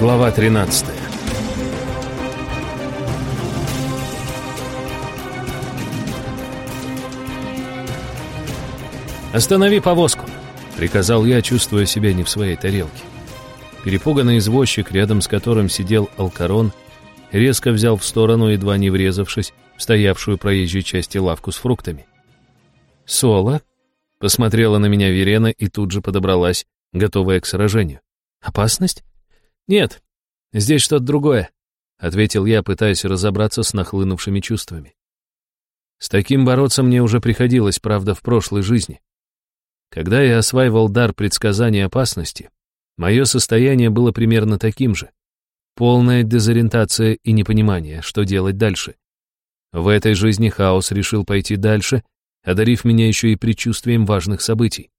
Глава 13 «Останови повозку!» — приказал я, чувствуя себя не в своей тарелке. Перепуганный извозчик, рядом с которым сидел Алкарон, резко взял в сторону, едва не врезавшись в стоявшую проезжей части лавку с фруктами. «Соло?» — посмотрела на меня Верена и тут же подобралась, готовая к сражению. «Опасность?» «Нет, здесь что-то другое», — ответил я, пытаясь разобраться с нахлынувшими чувствами. С таким бороться мне уже приходилось, правда, в прошлой жизни. Когда я осваивал дар предсказания опасности, мое состояние было примерно таким же. Полная дезориентация и непонимание, что делать дальше. В этой жизни хаос решил пойти дальше, одарив меня еще и предчувствием важных событий.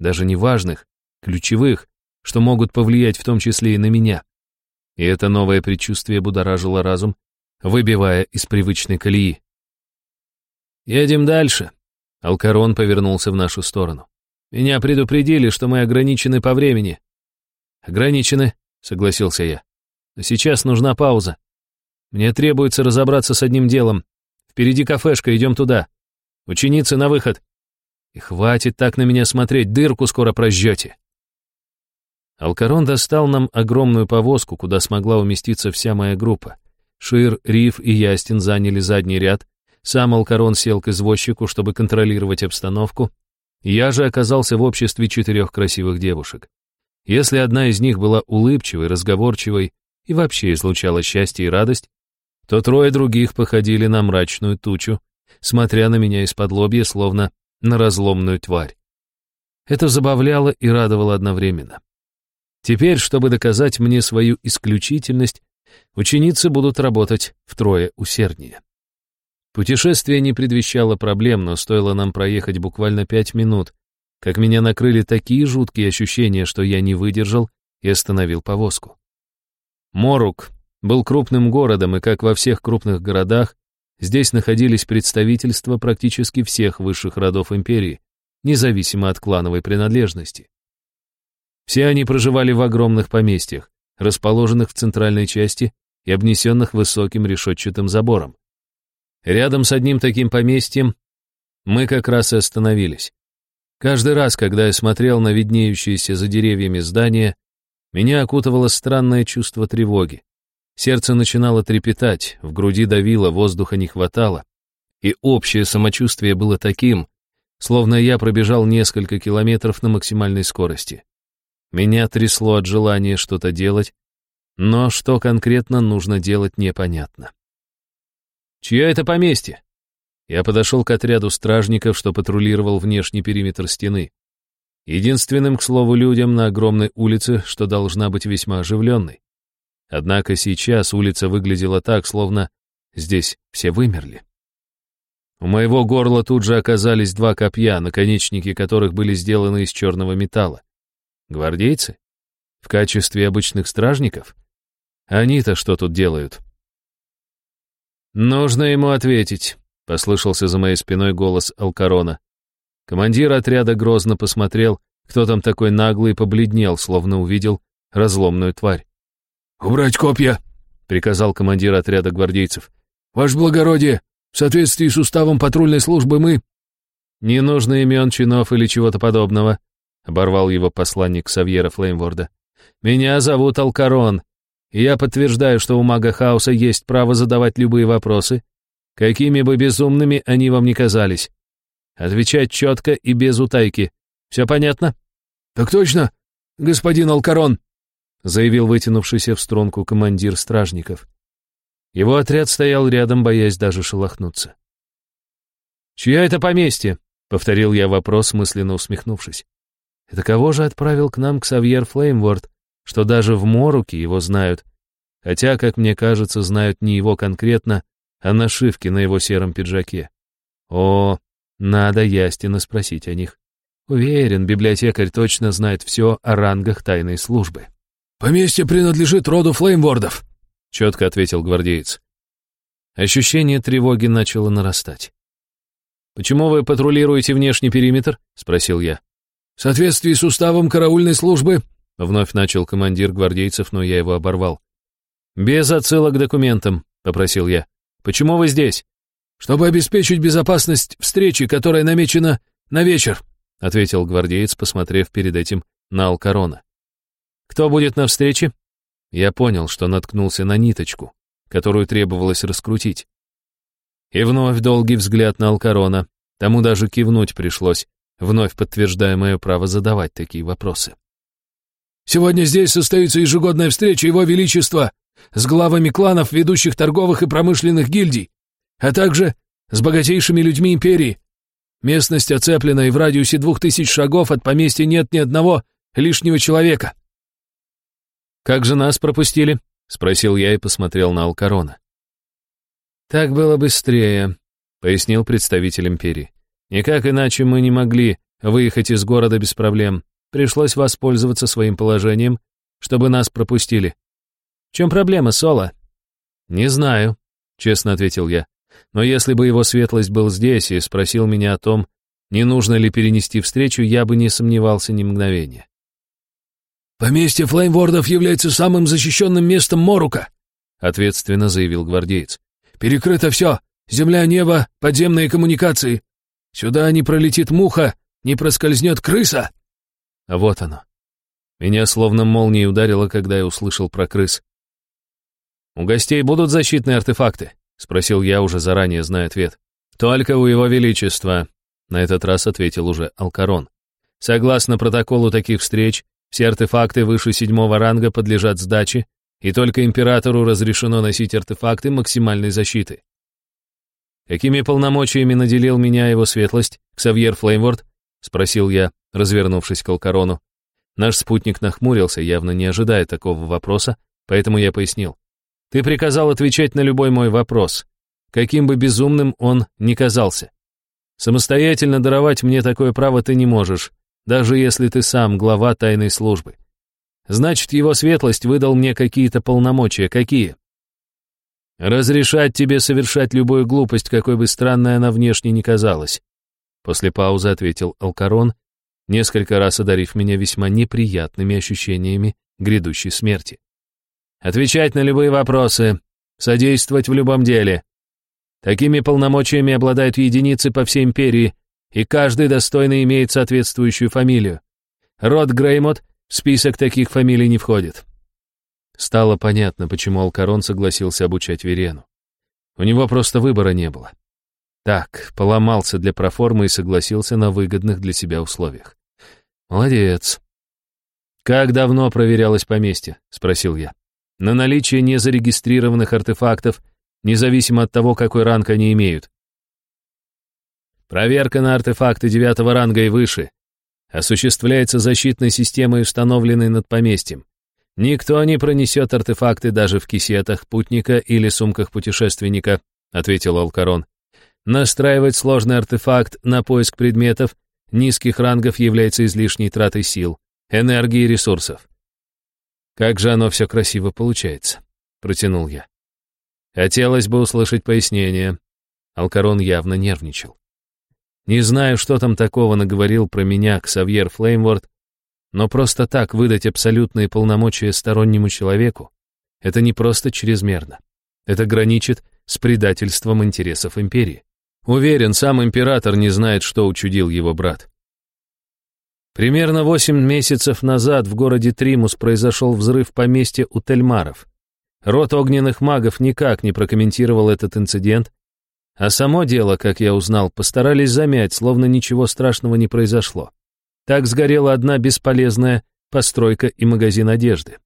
Даже не важных, ключевых, что могут повлиять в том числе и на меня. И это новое предчувствие будоражило разум, выбивая из привычной колеи. «Едем дальше», — Алкарон повернулся в нашу сторону. «Меня предупредили, что мы ограничены по времени». «Ограничены», — согласился я. «Но сейчас нужна пауза. Мне требуется разобраться с одним делом. Впереди кафешка, идем туда. Ученицы на выход. И хватит так на меня смотреть, дырку скоро прожжете». Алкарон достал нам огромную повозку, куда смогла уместиться вся моя группа. Шир, Риф и Ястин заняли задний ряд, сам Алкарон сел к извозчику, чтобы контролировать обстановку, я же оказался в обществе четырех красивых девушек. Если одна из них была улыбчивой, разговорчивой и вообще излучала счастье и радость, то трое других походили на мрачную тучу, смотря на меня из-под лобья, словно на разломную тварь. Это забавляло и радовало одновременно. Теперь, чтобы доказать мне свою исключительность, ученицы будут работать втрое усерднее. Путешествие не предвещало проблем, но стоило нам проехать буквально пять минут, как меня накрыли такие жуткие ощущения, что я не выдержал и остановил повозку. Морук был крупным городом, и, как во всех крупных городах, здесь находились представительства практически всех высших родов империи, независимо от клановой принадлежности. Все они проживали в огромных поместьях, расположенных в центральной части и обнесенных высоким решетчатым забором. Рядом с одним таким поместьем мы как раз и остановились. Каждый раз, когда я смотрел на виднеющиеся за деревьями здания, меня окутывало странное чувство тревоги. Сердце начинало трепетать, в груди давило, воздуха не хватало, и общее самочувствие было таким, словно я пробежал несколько километров на максимальной скорости. Меня трясло от желания что-то делать, но что конкретно нужно делать непонятно. «Чье это поместье?» Я подошел к отряду стражников, что патрулировал внешний периметр стены. Единственным, к слову, людям на огромной улице, что должна быть весьма оживленной. Однако сейчас улица выглядела так, словно здесь все вымерли. У моего горла тут же оказались два копья, наконечники которых были сделаны из черного металла. Гвардейцы? В качестве обычных стражников? Они-то что тут делают? Нужно ему ответить, послышался за моей спиной голос Алкарона. Командир отряда грозно посмотрел, кто там такой наглый, и побледнел, словно увидел разломную тварь. «Убрать копья!» — приказал командир отряда гвардейцев. «Ваше благородие, в соответствии с уставом патрульной службы мы...» «Не нужно имен, чинов или чего-то подобного», — оборвал его посланник Савьера Флеймворда. «Меня зовут Алкарон, и я подтверждаю, что у мага хаоса есть право задавать любые вопросы, какими бы безумными они вам ни казались. Отвечать четко и без утайки. Все понятно?» «Так точно, господин Алкарон», — заявил вытянувшийся в струнку командир стражников. Его отряд стоял рядом, боясь даже шелохнуться. «Чья это поместье?» — повторил я вопрос, мысленно усмехнувшись. Это кого же отправил к нам Ксавьер Флеймворд, что даже в Моруке его знают, хотя, как мне кажется, знают не его конкретно, а нашивки на его сером пиджаке. О, надо Ястина спросить о них. Уверен, библиотекарь точно знает все о рангах тайной службы. «Поместье принадлежит роду Флеймвордов», — четко ответил гвардеец. Ощущение тревоги начало нарастать. «Почему вы патрулируете внешний периметр?» — спросил я. В соответствии с уставом караульной службы Вновь начал командир гвардейцев, но я его оборвал. «Без отсылок к документам», — попросил я. «Почему вы здесь?» «Чтобы обеспечить безопасность встречи, которая намечена на вечер», — ответил гвардеец, посмотрев перед этим на Алкарона. «Кто будет на встрече?» Я понял, что наткнулся на ниточку, которую требовалось раскрутить. И вновь долгий взгляд на Алкарона. Тому даже кивнуть пришлось, вновь подтверждая мое право задавать такие вопросы. Сегодня здесь состоится ежегодная встреча Его Величества с главами кланов, ведущих торговых и промышленных гильдий, а также с богатейшими людьми империи. Местность оцеплена, и в радиусе двух тысяч шагов от поместья нет ни одного лишнего человека. «Как же нас пропустили?» — спросил я и посмотрел на Алкарона. «Так было быстрее», — пояснил представитель империи. «Никак иначе мы не могли выехать из города без проблем. Пришлось воспользоваться своим положением, чтобы нас пропустили. В чем проблема, Соло? Не знаю, честно ответил я. Но если бы его светлость был здесь и спросил меня о том, не нужно ли перенести встречу, я бы не сомневался ни мгновения. «Поместье Флеймвордов является самым защищенным местом Морука», ответственно заявил гвардеец. «Перекрыто все. Земля, небо, подземные коммуникации. Сюда не пролетит муха, не проскользнет крыса». А вот оно. Меня словно молнией ударило, когда я услышал про крыс. «У гостей будут защитные артефакты?» — спросил я, уже заранее зная ответ. «Только у его величества», — на этот раз ответил уже Алкарон. «Согласно протоколу таких встреч, все артефакты выше седьмого ранга подлежат сдаче, и только императору разрешено носить артефакты максимальной защиты. Какими полномочиями наделил меня его светлость, Ксавьер Флеймворд? Спросил я, развернувшись к Алкарону. Наш спутник нахмурился, явно не ожидая такого вопроса, поэтому я пояснил. Ты приказал отвечать на любой мой вопрос, каким бы безумным он ни казался. Самостоятельно даровать мне такое право ты не можешь, даже если ты сам глава тайной службы. Значит, его светлость выдал мне какие-то полномочия. Какие? Разрешать тебе совершать любую глупость, какой бы странной она внешне ни казалась. После паузы ответил Алкарон, несколько раз одарив меня весьма неприятными ощущениями грядущей смерти. Отвечать на любые вопросы, содействовать в любом деле. Такими полномочиями обладают единицы по всей империи, и каждый достойный имеет соответствующую фамилию. Род Греймот в список таких фамилий не входит. Стало понятно, почему Алкарон согласился обучать Верену. У него просто выбора не было. Так, поломался для проформы и согласился на выгодных для себя условиях. Молодец. «Как давно проверялось поместье?» — спросил я. «На наличие незарегистрированных артефактов, независимо от того, какой ранг они имеют». Проверка на артефакты девятого ранга и выше осуществляется защитной системой, установленной над поместьем. Никто не пронесет артефакты даже в кисетах путника или сумках путешественника, ответил Алкарон. Настраивать сложный артефакт на поиск предметов низких рангов является излишней тратой сил, энергии и ресурсов. Как же оно все красиво получается, протянул я. Хотелось бы услышать пояснение. Алкарон явно нервничал. Не знаю, что там такого наговорил про меня Ксавьер Флеймворд, но просто так выдать абсолютные полномочия стороннему человеку — это не просто чрезмерно. Это граничит с предательством интересов империи. Уверен, сам император не знает, что учудил его брат. Примерно восемь месяцев назад в городе Тримус произошел взрыв поместья у Тельмаров. Род огненных магов никак не прокомментировал этот инцидент, а само дело, как я узнал, постарались замять, словно ничего страшного не произошло. Так сгорела одна бесполезная постройка и магазин одежды.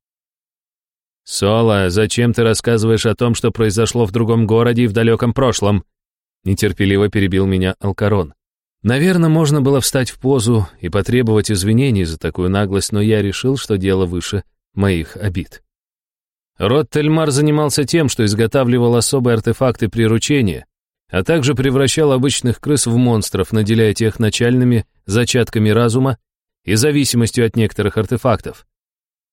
«Соло, зачем ты рассказываешь о том, что произошло в другом городе и в далеком прошлом?» Нетерпеливо перебил меня Алкарон. Наверное, можно было встать в позу и потребовать извинений за такую наглость, но я решил, что дело выше моих обид. Род Тельмар занимался тем, что изготавливал особые артефакты приручения, а также превращал обычных крыс в монстров, наделяя тех начальными зачатками разума и зависимостью от некоторых артефактов.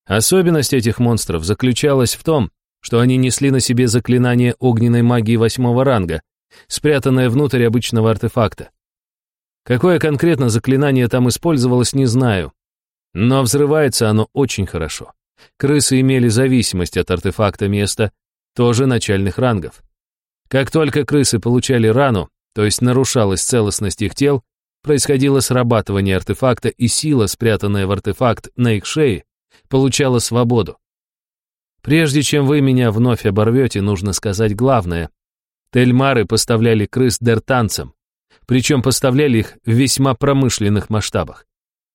Особенность этих монстров заключалась в том, что они несли на себе заклинание огненной магии восьмого ранга, спрятанное внутрь обычного артефакта. Какое конкретно заклинание там использовалось, не знаю. Но взрывается оно очень хорошо. Крысы имели зависимость от артефакта места, тоже начальных рангов. Как только крысы получали рану, то есть нарушалась целостность их тел, происходило срабатывание артефакта, и сила, спрятанная в артефакт на их шее, получала свободу. Прежде чем вы меня вновь оборвете, нужно сказать главное. Тельмары поставляли крыс дертанцам, причем поставляли их в весьма промышленных масштабах.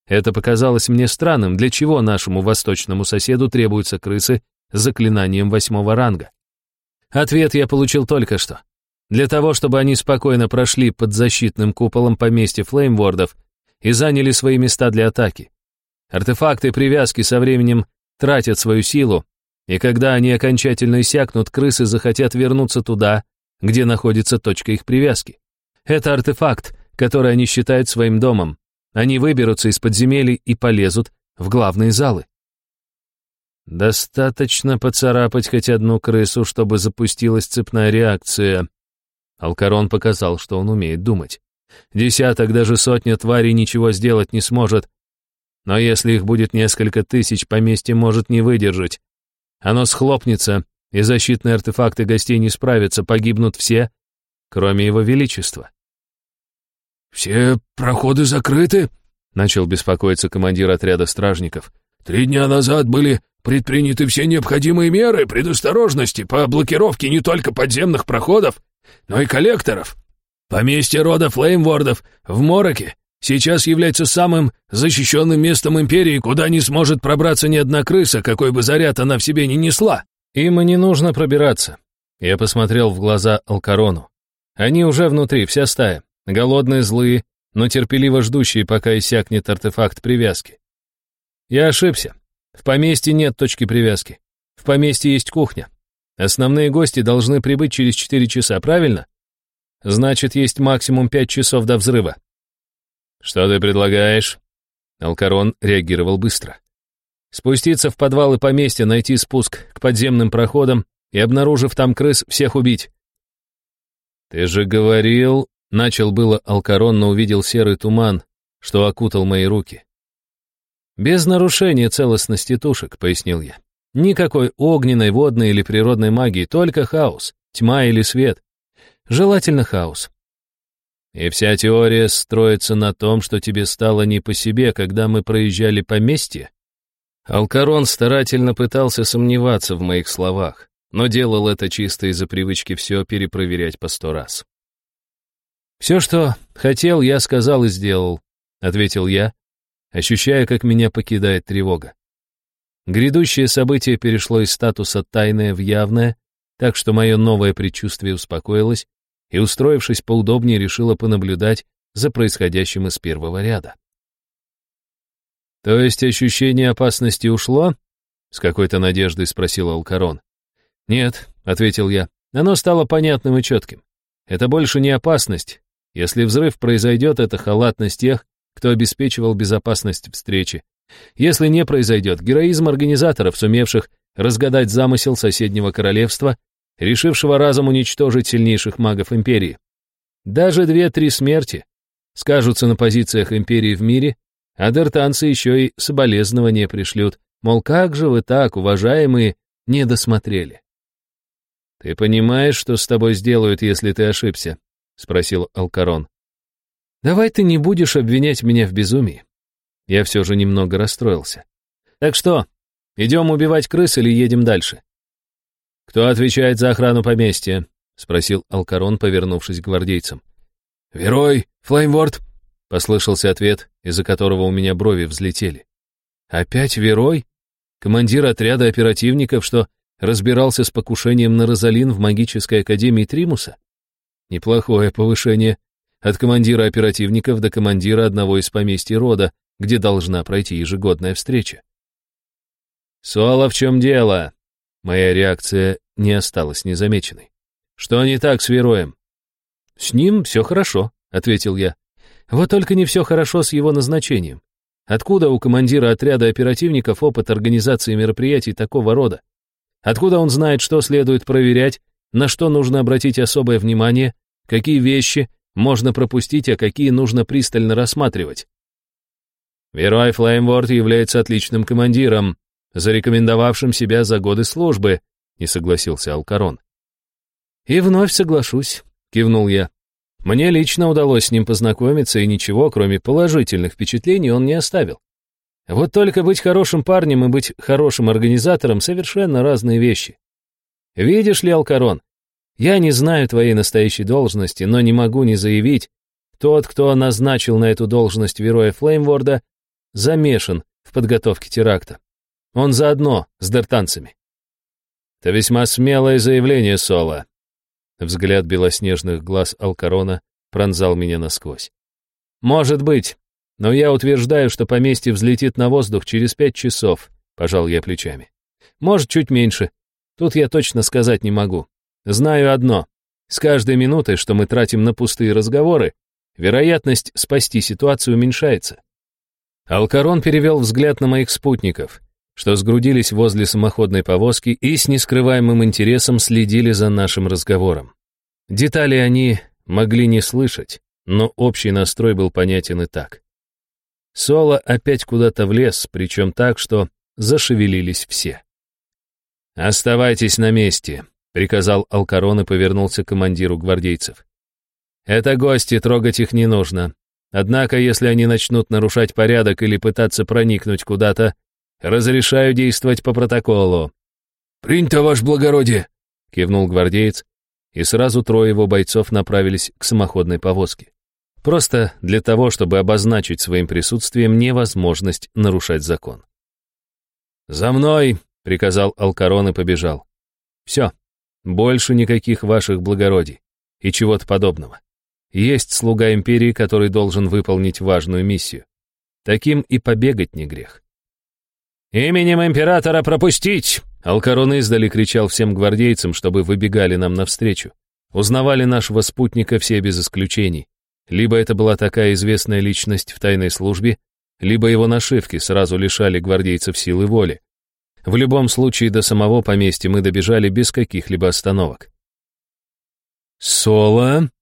Это показалось мне странным, для чего нашему восточному соседу требуются крысы с заклинанием восьмого ранга. Ответ я получил только что. Для того, чтобы они спокойно прошли под защитным куполом поместья флеймвордов и заняли свои места для атаки. Артефакты привязки со временем тратят свою силу, и когда они окончательно иссякнут, крысы захотят вернуться туда, где находится точка их привязки. Это артефакт, который они считают своим домом. Они выберутся из подземелий и полезут в главные залы. Достаточно поцарапать хоть одну крысу, чтобы запустилась цепная реакция. Алкарон показал, что он умеет думать. Десяток, даже сотня тварей ничего сделать не сможет. Но если их будет несколько тысяч, поместье может не выдержать. Оно схлопнется, и защитные артефакты гостей не справятся, погибнут все, кроме его величества. «Все проходы закрыты?» — начал беспокоиться командир отряда стражников. «Три дня назад были предприняты все необходимые меры предосторожности по блокировке не только подземных проходов, но и коллекторов. Поместье рода Флеймвордов в Мороке сейчас является самым защищенным местом Империи, куда не сможет пробраться ни одна крыса, какой бы заряд она в себе не несла. Им и не нужно пробираться. Я посмотрел в глаза Алкарону. Они уже внутри, вся стая. Голодные, злые, но терпеливо ждущие, пока иссякнет артефакт привязки. Я ошибся. В поместье нет точки привязки. В поместье есть кухня. Основные гости должны прибыть через 4 часа, правильно? Значит, есть максимум 5 часов до взрыва. Что ты предлагаешь? Алкарон реагировал быстро. Спуститься в подвалы поместья, найти спуск к подземным проходам и, обнаружив там крыс, всех убить. Ты же говорил, начал было Алкарон, но увидел серый туман, что окутал мои руки. Без нарушения целостности тушек, пояснил я. Никакой огненной, водной или природной магии, только хаос, тьма или свет. Желательно хаос. И вся теория строится на том, что тебе стало не по себе, когда мы проезжали поместье? Алкарон старательно пытался сомневаться в моих словах, но делал это чисто из-за привычки все перепроверять по сто раз. «Все, что хотел, я сказал и сделал», — ответил я, ощущая, как меня покидает тревога. Грядущее событие перешло из статуса «тайное» в «явное», так что мое новое предчувствие успокоилось и, устроившись поудобнее, решила понаблюдать за происходящим из первого ряда. «То есть ощущение опасности ушло?» — с какой-то надеждой спросил Алкарон. «Нет», — ответил я, — «оно стало понятным и четким. Это больше не опасность. Если взрыв произойдет, это халатность тех, кто обеспечивал безопасность встречи. Если не произойдет, героизм организаторов, сумевших разгадать замысел соседнего королевства, решившего разом уничтожить сильнейших магов Империи. Даже две-три смерти скажутся на позициях Империи в мире, а дертанцы еще и соболезнования пришлют, мол, как же вы так, уважаемые, не досмотрели. «Ты понимаешь, что с тобой сделают, если ты ошибся?» — спросил Алкарон. «Давай ты не будешь обвинять меня в безумии». Я все же немного расстроился. «Так что, идем убивать крыс или едем дальше?» «Кто отвечает за охрану поместья?» — спросил Алкарон, повернувшись к гвардейцам. «Верой, Флеймворд!» — послышался ответ, из-за которого у меня брови взлетели. «Опять Верой? Командир отряда оперативников, что разбирался с покушением на Розалин в магической академии Тримуса? Неплохое повышение от командира оперативников до командира одного из поместий рода, где должна пройти ежегодная встреча. «Соло, в чем дело?» Моя реакция не осталась незамеченной. «Что не так с Вероем?» «С ним все хорошо», — ответил я. «Вот только не все хорошо с его назначением. Откуда у командира отряда оперативников опыт организации мероприятий такого рода? Откуда он знает, что следует проверять, на что нужно обратить особое внимание, какие вещи можно пропустить, а какие нужно пристально рассматривать. Верой Флеймворд является отличным командиром, зарекомендовавшим себя за годы службы, не согласился Алкарон. И вновь соглашусь, кивнул я. Мне лично удалось с ним познакомиться, и ничего, кроме положительных впечатлений, он не оставил. Вот только быть хорошим парнем и быть хорошим организатором — совершенно разные вещи. Видишь ли, Алкарон, я не знаю твоей настоящей должности, но не могу не заявить, тот, кто назначил на эту должность Вероя Флеймворда, замешан в подготовке теракта. Он заодно с дертанцами. Это весьма смелое заявление, Соло. Взгляд белоснежных глаз Алкарона пронзал меня насквозь. Может быть, но я утверждаю, что поместье взлетит на воздух через пять часов, пожал я плечами. Может, чуть меньше. Тут я точно сказать не могу. Знаю одно. С каждой минутой, что мы тратим на пустые разговоры, вероятность спасти ситуацию уменьшается. Алкарон перевел взгляд на моих спутников, что сгрудились возле самоходной повозки и с нескрываемым интересом следили за нашим разговором. Детали они могли не слышать, но общий настрой был понятен и так. Соло опять куда-то влез, причем так, что зашевелились все. «Оставайтесь на месте», — приказал Алкарон и повернулся к командиру гвардейцев. «Это гости, трогать их не нужно. Однако, если они начнут нарушать порядок или пытаться проникнуть куда-то, разрешаю действовать по протоколу». «Принято, ваше благородие», — кивнул гвардеец, и сразу трое его бойцов направились к самоходной повозке. Просто для того, чтобы обозначить своим присутствием невозможность нарушать закон. «За мной!» — приказал Алкарон и побежал. «Все, больше никаких ваших благородий и чего-то подобного. Есть слуга империи, который должен выполнить важную миссию. Таким и побегать не грех». «Именем императора пропустить!» Алкарон издали кричал всем гвардейцам, чтобы выбегали нам навстречу. Узнавали нашего спутника все без исключений. Либо это была такая известная личность в тайной службе, либо его нашивки сразу лишали гвардейцев силы воли. В любом случае до самого поместья мы добежали без каких-либо остановок. «Соло!» —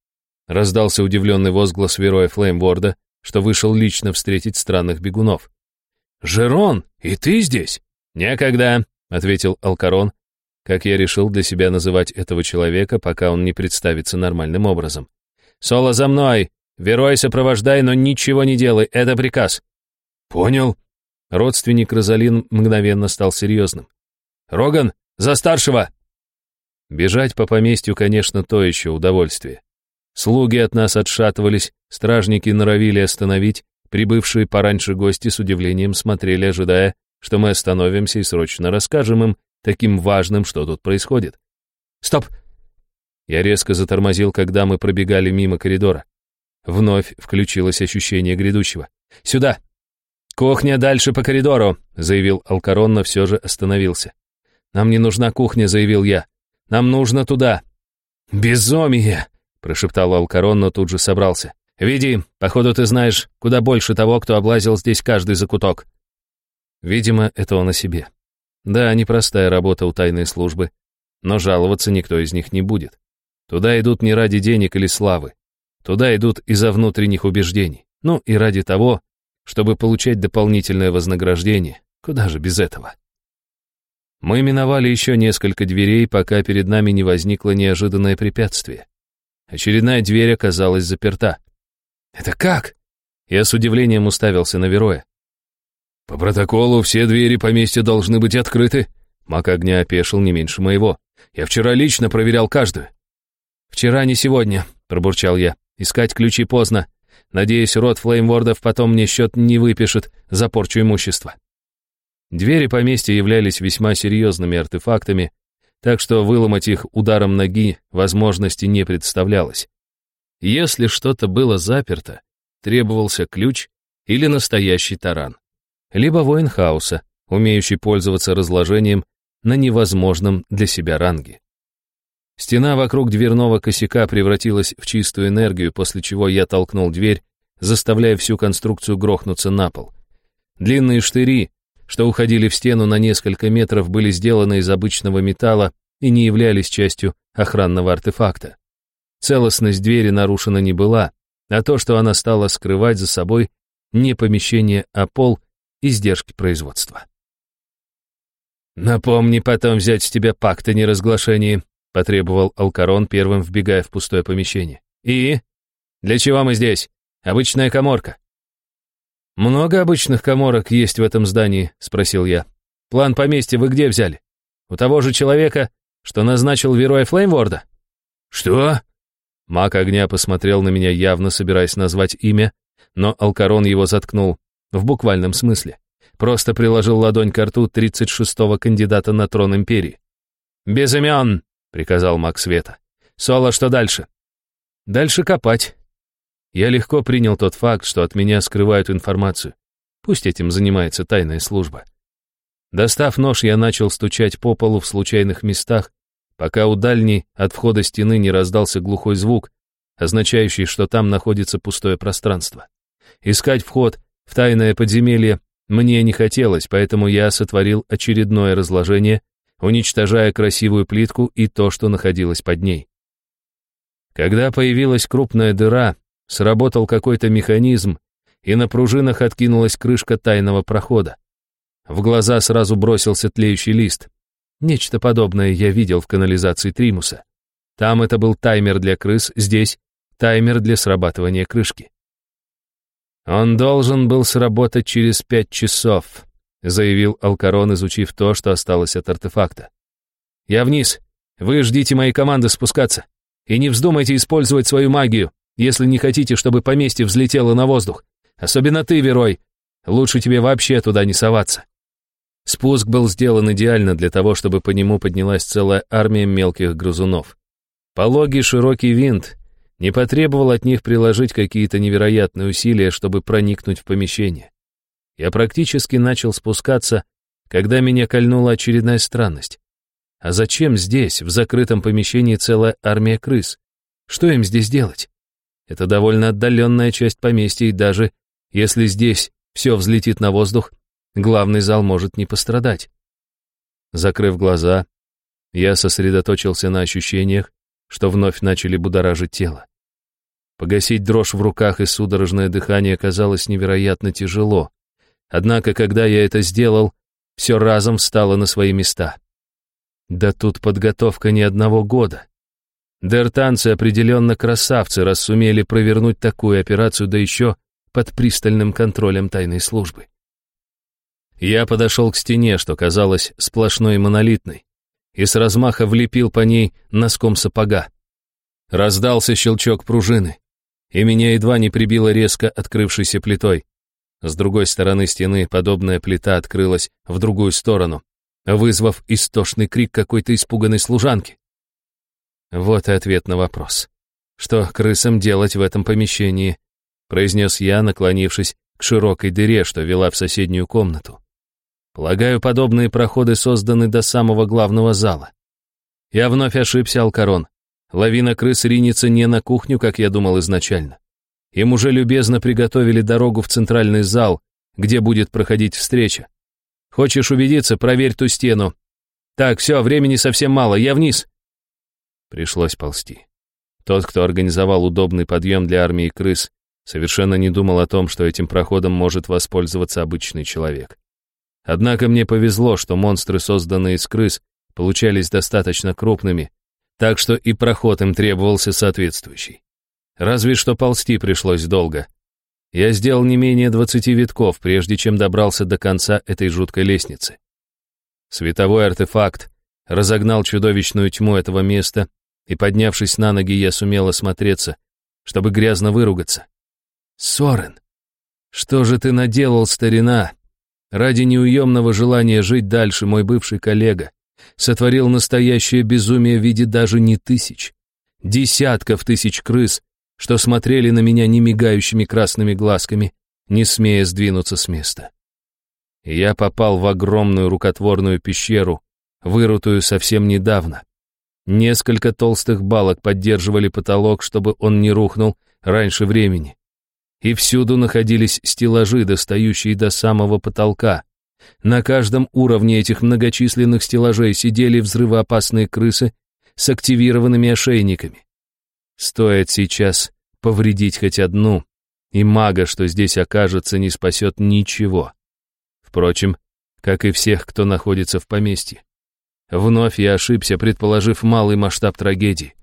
раздался удивленный возглас Вероя Флеймворда, что вышел лично встретить странных бегунов. «Жерон, и ты здесь?» «Некогда», — ответил Алкарон, как я решил для себя называть этого человека, пока он не представится нормальным образом. «Соло за мной! Верой сопровождай, но ничего не делай, это приказ». «Понял». Родственник Розалин мгновенно стал серьезным. «Роган, за старшего!» Бежать по поместью, конечно, то еще удовольствие. Слуги от нас отшатывались, стражники норовили остановить, прибывшие пораньше гости с удивлением смотрели, ожидая, что мы остановимся и срочно расскажем им, таким важным, что тут происходит. «Стоп!» Я резко затормозил, когда мы пробегали мимо коридора. Вновь включилось ощущение грядущего. «Сюда!» «Кухня дальше по коридору», — заявил Алкарон, но все же остановился. «Нам не нужна кухня», — заявил я. «Нам нужно туда». «Безумие!» — прошептал Алкарон, но тут же собрался. «Веди, походу ты знаешь куда больше того, кто облазил здесь каждый закуток». Видимо, это он о себе. Да, непростая работа у тайной службы, но жаловаться никто из них не будет. Туда идут не ради денег или славы. Туда идут из-за внутренних убеждений. Ну и ради того, чтобы получать дополнительное вознаграждение. Куда же без этого? Мы миновали еще несколько дверей, пока перед нами не возникло неожиданное препятствие. Очередная дверь оказалась заперта. «Это как?» Я с удивлением уставился на Вероя. «По протоколу все двери поместья должны быть открыты». Мак огня опешил не меньше моего. «Я вчера лично проверял каждую». «Вчера не сегодня», — пробурчал я. «Искать ключи поздно. Надеюсь, род флеймвордов потом мне счет не выпишет за порчу имущества». Двери поместья являлись весьма серьезными артефактами, так что выломать их ударом ноги возможности не представлялось. Если что-то было заперто, требовался ключ или настоящий таран. Либо воин хаоса, умеющий пользоваться разложением на невозможном для себя ранге. Стена вокруг дверного косяка превратилась в чистую энергию, после чего я толкнул дверь, заставляя всю конструкцию грохнуться на пол. Длинные штыри, что уходили в стену на несколько метров, были сделаны из обычного металла и не являлись частью охранного артефакта. Целостность двери нарушена не была, а то, что она стала скрывать за собой, не помещение, а пол, издержки производства. «Напомни потом взять с тебя пакт о неразглашении», потребовал Алкарон, первым вбегая в пустое помещение. «И? Для чего мы здесь? Обычная коморка». «Много обычных коморок есть в этом здании?» — спросил я. «План поместья вы где взяли? У того же человека, что назначил Вероя Флеймворда?» «Что?» Маг огня посмотрел на меня, явно собираясь назвать имя, но Алкарон его заткнул, в буквальном смысле. Просто приложил ладонь к рту 36-го кандидата на трон Империи. «Без имен!» — приказал маг света. «Соло, что дальше?» «Дальше копать». Я легко принял тот факт, что от меня скрывают информацию. Пусть этим занимается тайная служба. Достав нож, я начал стучать по полу в случайных местах, пока у дальней от входа стены не раздался глухой звук, означающий, что там находится пустое пространство. Искать вход в тайное подземелье мне не хотелось, поэтому я сотворил очередное разложение, уничтожая красивую плитку и то, что находилось под ней. Когда появилась крупная дыра, сработал какой-то механизм, и на пружинах откинулась крышка тайного прохода. В глаза сразу бросился тлеющий лист. Нечто подобное я видел в канализации Тримуса. Там это был таймер для крыс, здесь таймер для срабатывания крышки. Он должен был сработать через пять часов, заявил Алкарон, изучив то, что осталось от артефакта. Я вниз. Вы ждите моей команды спускаться. И не вздумайте использовать свою магию, если не хотите, чтобы поместье взлетело на воздух. Особенно ты, Верой. Лучше тебе вообще туда не соваться. Спуск был сделан идеально для того, чтобы по нему поднялась целая армия мелких грызунов. Пологий широкий винт не потребовал от них приложить какие-то невероятные усилия, чтобы проникнуть в помещение. Я практически начал спускаться, когда меня кольнула очередная странность. А зачем здесь, в закрытом помещении, целая армия крыс? Что им здесь делать? Это довольно отдаленная часть поместья, и даже если здесь все взлетит на воздух, главный зал может не пострадать. Закрыв глаза, я сосредоточился на ощущениях, что вновь начали будоражить тело. Погасить дрожь в руках и судорожное дыхание казалось невероятно тяжело. Однако, когда я это сделал, все разом встало на свои места. Да тут подготовка не одного года. Дертанцы определенно красавцы, раз сумели провернуть такую операцию, да еще под пристальным контролем тайной службы. Я подошел к стене, что казалось сплошной монолитной, и с размаха влепил по ней носком сапога. Раздался щелчок пружины, и меня едва не прибило резко открывшейся плитой. С другой стороны стены подобная плита открылась в другую сторону, вызвав истошный крик какой-то испуганной служанки. Вот и ответ на вопрос. Что крысам делать в этом помещении? произнес я, наклонившись к широкой дыре, что вела в соседнюю комнату. Полагаю, подобные проходы созданы до самого главного зала. Я вновь ошибся, Алкарон. Лавина крыс ринется не на кухню, как я думал изначально. Им уже любезно приготовили дорогу в центральный зал, где будет проходить встреча. Хочешь убедиться, проверь ту стену. Так, все, времени совсем мало, я вниз. Пришлось ползти. Тот, кто организовал удобный подъем для армии крыс, совершенно не думал о том, что этим проходом может воспользоваться обычный человек. Однако мне повезло, что монстры, созданные из крыс, получались достаточно крупными, так что и проход им требовался соответствующий. Разве что ползти пришлось долго. Я сделал не менее двадцати витков, прежде чем добрался до конца этой жуткой лестницы. Световой артефакт разогнал чудовищную тьму этого места, и, поднявшись на ноги, я сумел осмотреться, чтобы грязно выругаться. «Сорен, что же ты наделал, старина? Ради неуемного желания жить дальше мой бывший коллега сотворил настоящее безумие в виде даже не тысяч, десятков тысяч крыс, что смотрели на меня немигающими красными глазками, не смея сдвинуться с места. Я попал в огромную рукотворную пещеру, вырутую совсем недавно. Несколько толстых балок поддерживали потолок, чтобы он не рухнул раньше времени. И всюду находились стеллажи, достающие до самого потолка. На каждом уровне этих многочисленных стеллажей сидели взрывоопасные крысы с активированными ошейниками. Стоит сейчас повредить хоть одну, И мага, что здесь окажется, не спасет ничего. Впрочем, как и всех, кто находится в поместье. Вновь я ошибся, предположив малый масштаб трагедии.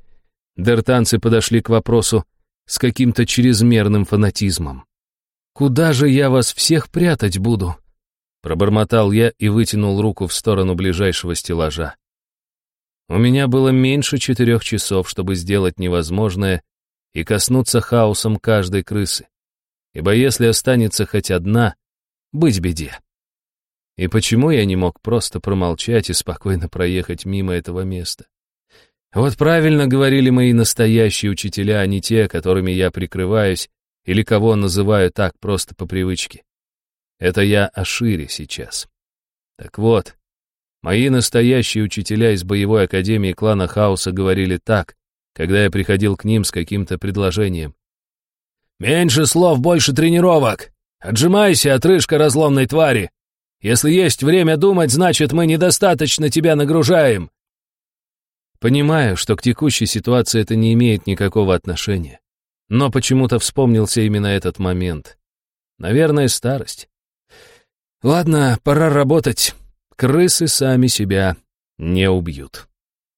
Дертанцы подошли к вопросу с каким-то чрезмерным фанатизмом. «Куда же я вас всех прятать буду?» Пробормотал я и вытянул руку в сторону ближайшего стеллажа. У меня было меньше четырех часов, чтобы сделать невозможное и коснуться хаосом каждой крысы. Ибо если останется хоть одна, быть беде. И почему я не мог просто промолчать и спокойно проехать мимо этого места? Вот правильно говорили мои настоящие учителя, а не те, которыми я прикрываюсь или кого называю так просто по привычке. Это я о шире сейчас. Так вот, мои настоящие учителя из боевой академии клана Хаоса говорили так, когда я приходил к ним с каким-то предложением. «Меньше слов, больше тренировок! Отжимайся, отрыжка разломной твари! Если есть время думать, значит, мы недостаточно тебя нагружаем!» Понимаю, что к текущей ситуации это не имеет никакого отношения. Но почему-то вспомнился именно этот момент. Наверное, старость. Ладно, пора работать. Крысы сами себя не убьют.